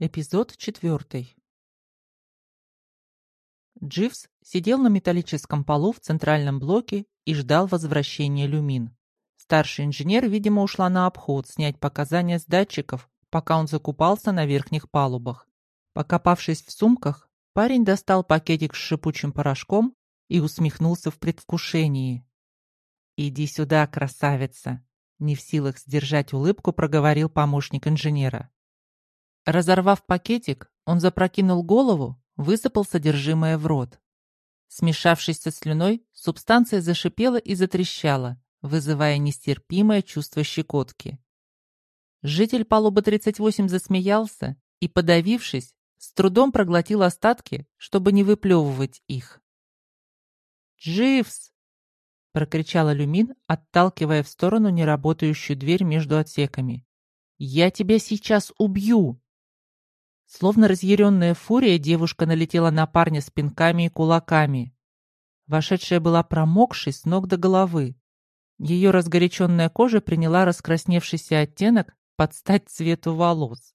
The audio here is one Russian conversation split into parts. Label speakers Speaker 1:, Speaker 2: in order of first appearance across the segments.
Speaker 1: Эпизод четвертый. Дживс сидел на металлическом полу в центральном блоке и ждал возвращения люмин. Старший инженер, видимо, ушла на обход снять показания с датчиков, пока он закупался на верхних палубах. Покопавшись в сумках, парень достал пакетик с шипучим порошком и усмехнулся в предвкушении. «Иди сюда, красавица!» Не в силах сдержать улыбку, проговорил помощник инженера. Разорвав пакетик, он запрокинул голову, высыпал содержимое в рот. Смешавшись со слюной, субстанция зашипела и затрещала, вызывая нестерпимое чувство щекотки. Житель палубы 38 засмеялся и, подавившись, с трудом проглотил остатки, чтобы не выплевывать их. «Дживс!» — прокричала Люмин, отталкивая в сторону неработающую дверь между отсеками. «Я тебя сейчас убью!» Словно разъяренная фурия, девушка налетела на парня с пинками и кулаками. Вошедшая была промокшей с ног до головы. Ее разгоряченная кожа приняла раскрасневшийся оттенок под стать цвету волос.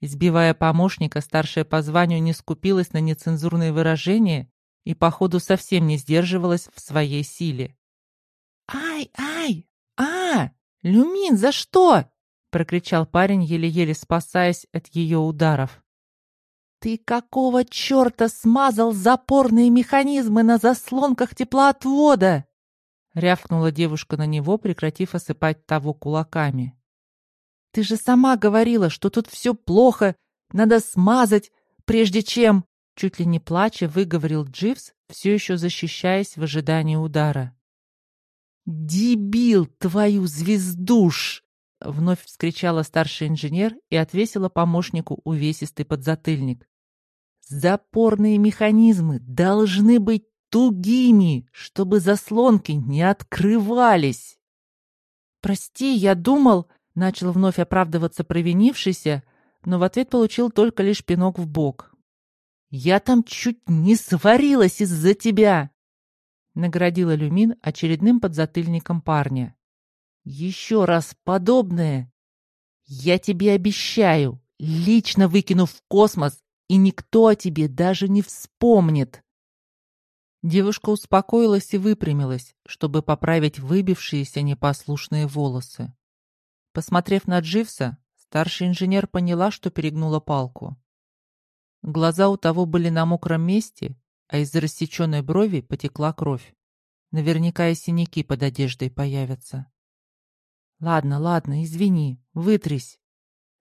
Speaker 1: Избивая помощника, старшая по званию не скупилась на нецензурные выражения и, походу, совсем не сдерживалась в своей силе. «Ай, ай! А! Люмин, за что?» Прокричал парень, еле-еле спасаясь от ее ударов. «Ты какого черта смазал запорные механизмы на заслонках теплоотвода?» рявкнула девушка на него, прекратив осыпать того кулаками. «Ты же сама говорила, что тут все плохо, надо смазать, прежде чем...» Чуть ли не плача выговорил Дживс, все еще защищаясь в ожидании удара. «Дебил, твою звездуш!» Вновь вскричала старший инженер и отвесила помощнику увесистый подзатыльник. Запорные механизмы должны быть тугими, чтобы заслонки не открывались. «Прости, я думал...» — начал вновь оправдываться провинившийся, но в ответ получил только лишь пинок в бок. «Я там чуть не сварилась из-за тебя!» — наградила Люмин очередным подзатыльником парня. Еще раз подобное, я тебе обещаю, лично выкину в космос, и никто о тебе даже не вспомнит. Девушка успокоилась и выпрямилась, чтобы поправить выбившиеся непослушные волосы. Посмотрев на Дживса, старший инженер поняла, что перегнула палку. Глаза у того были на мокром месте, а из рассеченной брови потекла кровь. Наверняка и синяки под одеждой появятся. «Ладно, ладно, извини, вытрись».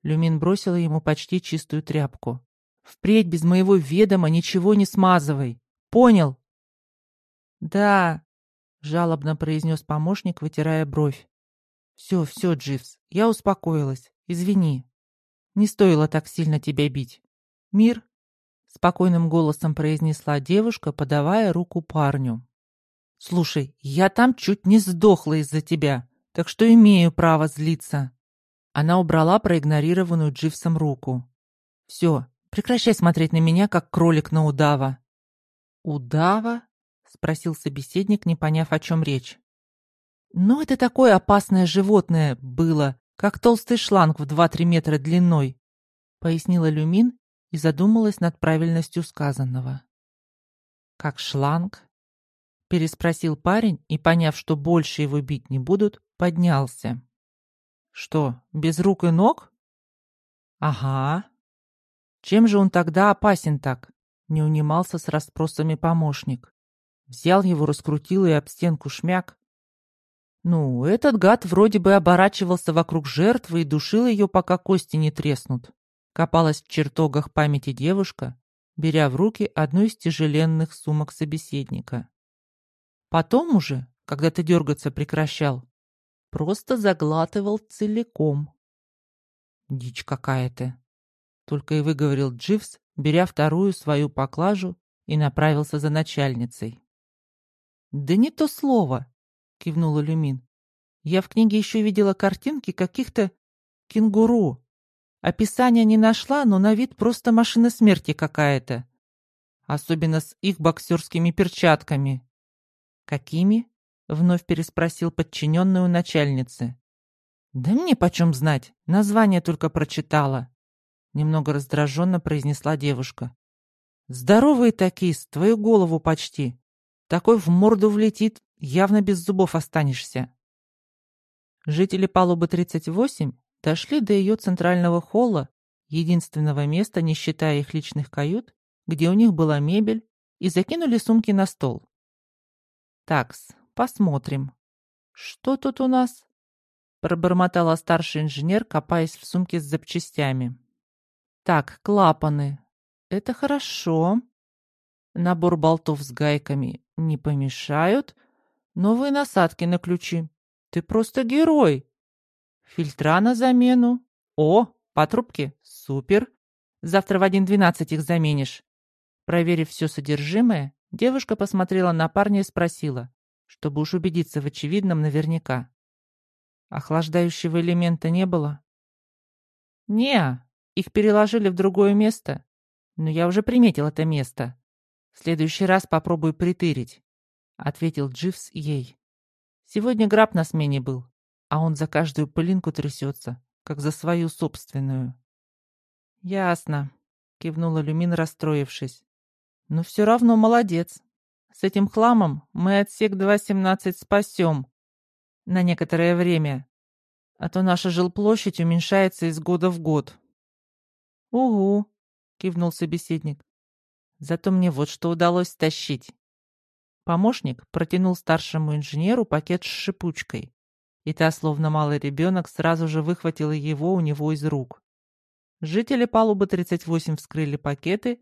Speaker 1: Люмин бросила ему почти чистую тряпку. «Впредь без моего ведома ничего не смазывай. Понял?» «Да», — жалобно произнес помощник, вытирая бровь. «Все, все, Дживс, я успокоилась. Извини. Не стоило так сильно тебя бить. Мир?» — спокойным голосом произнесла девушка, подавая руку парню. «Слушай, я там чуть не сдохла из-за тебя так что имею право злиться». Она убрала проигнорированную Дживсом руку. «Все, прекращай смотреть на меня, как кролик на удава». «Удава?» — спросил собеседник, не поняв, о чем речь. «Ну, это такое опасное животное было, как толстый шланг в два-три метра длиной», — пояснила Люмин и задумалась над правильностью сказанного. «Как шланг?» — переспросил парень и, поняв, что больше его бить не будут, поднялся. «Что, без рук и ног?» «Ага. Чем же он тогда опасен так?» — не унимался с расспросами помощник. Взял его, раскрутил и об стенку шмяк. Ну, этот гад вроде бы оборачивался вокруг жертвы и душил ее, пока кости не треснут. Копалась в чертогах памяти девушка, беря в руки одну из тяжеленных сумок собеседника. Потом уже, когда ты дергаться прекращал, просто заглатывал целиком. Дичь какая-то. Только и выговорил Дживс, беря вторую свою поклажу и направился за начальницей. «Да не то слово!» — кивнула Люмин. «Я в книге еще видела картинки каких-то кенгуру. Описания не нашла, но на вид просто машина смерти какая-то. Особенно с их боксерскими перчатками». «Какими?» — вновь переспросил подчиненный у начальницы. «Да мне почем знать, название только прочитала». немного раздраженно произнесла девушка. Здоровые такие, с твою голову почти. Такой в морду влетит, явно без зубов останешься. Жители палубы 38 дошли до ее центрального холла, единственного места, не считая их личных кают, где у них была мебель, и закинули сумки на стол. Такс, посмотрим. Что тут у нас? Пробормотала старший инженер, копаясь в сумке с запчастями. Так, клапаны. Это хорошо. Набор болтов с гайками не помешают. Новые насадки на ключи. Ты просто герой. Фильтра на замену. О, патрубки. Супер. Завтра в 1.12 их заменишь. Проверив все содержимое, девушка посмотрела на парня и спросила, чтобы уж убедиться в очевидном наверняка. Охлаждающего элемента не было? Не, их переложили в другое место. Но я уже приметил это место. В следующий раз попробую притырить, ответил Дживс ей. Сегодня граб на смене был, а он за каждую пылинку трясется, как за свою собственную. Ясно, кивнула Люмин, расстроившись. Но все равно молодец. С этим хламом мы отсек 2.17 спасем на некоторое время, а то наша жилплощадь уменьшается из года в год. «Угу», — кивнул собеседник. «Зато мне вот что удалось стащить». Помощник протянул старшему инженеру пакет с шипучкой, и та, словно малый ребенок, сразу же выхватила его у него из рук. Жители палубы 38 вскрыли пакеты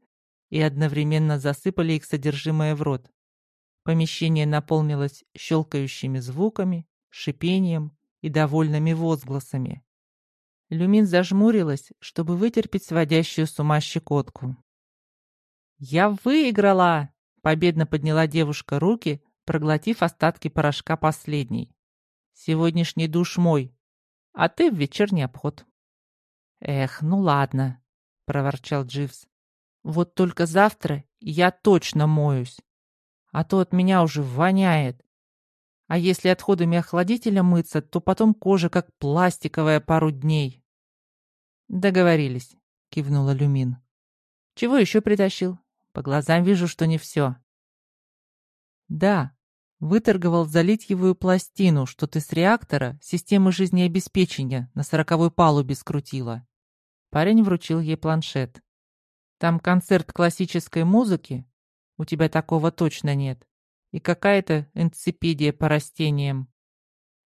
Speaker 1: и одновременно засыпали их содержимое в рот. Помещение наполнилось щелкающими звуками, шипением и довольными возгласами. Люмин зажмурилась, чтобы вытерпеть сводящую с ума щекотку. «Я выиграла!» — победно подняла девушка руки, проглотив остатки порошка последней. «Сегодняшний душ мой, а ты в вечерний обход». «Эх, ну ладно», — проворчал Дживс. «Вот только завтра я точно моюсь, а то от меня уже воняет. А если отходами охладителя мыться, то потом кожа как пластиковая пару дней. Договорились, кивнула Люмин. Чего еще притащил? По глазам вижу, что не все. Да, выторговал залитьевую пластину, что ты с реактора системы жизнеобеспечения на сороковой палубе скрутила. Парень вручил ей планшет. Там концерт классической музыки. У тебя такого точно нет и какая-то энциклопедия по растениям.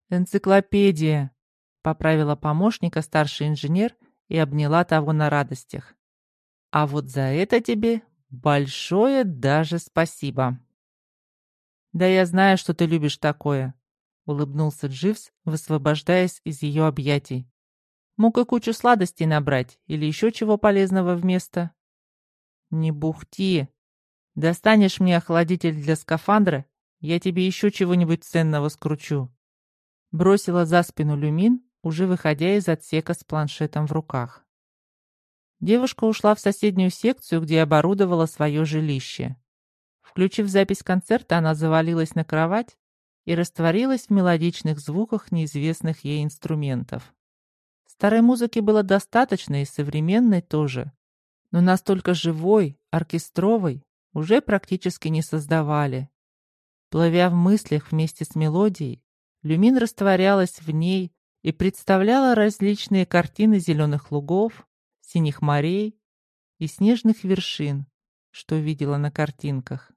Speaker 1: «Энциклопедия», — поправила помощника старший инженер и обняла того на радостях. «А вот за это тебе большое даже спасибо». «Да я знаю, что ты любишь такое», — улыбнулся Дживс, высвобождаясь из ее объятий. «Мог и кучу сладостей набрать или еще чего полезного вместо». «Не бухти», Достанешь мне охладитель для скафандра, я тебе еще чего-нибудь ценного скручу. Бросила за спину люмин, уже выходя из отсека с планшетом в руках. Девушка ушла в соседнюю секцию, где оборудовала свое жилище. Включив запись концерта, она завалилась на кровать и растворилась в мелодичных звуках неизвестных ей инструментов. Старой музыки было достаточно и современной тоже, но настолько живой, оркестровой, уже практически не создавали. Плывя в мыслях вместе с мелодией, Люмин растворялась в ней и представляла различные картины зеленых лугов, синих морей и снежных вершин, что видела на картинках.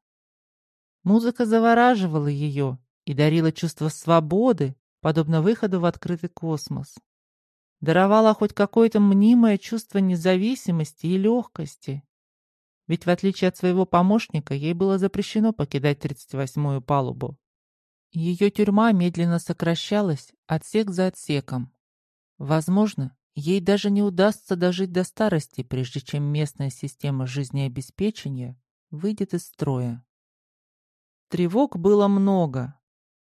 Speaker 1: Музыка завораживала ее и дарила чувство свободы, подобно выходу в открытый космос. Даровала хоть какое-то мнимое чувство независимости и легкости. Ведь в отличие от своего помощника, ей было запрещено покидать 38-ю палубу. Ее тюрьма медленно сокращалась, отсек за отсеком. Возможно, ей даже не удастся дожить до старости, прежде чем местная система жизнеобеспечения выйдет из строя. Тревог было много,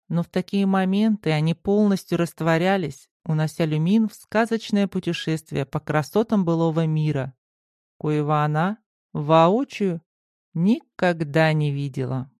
Speaker 1: но в такие моменты они полностью растворялись, унося Люмин в сказочное путешествие по красотам былого мира, коего она воочию никогда не видела.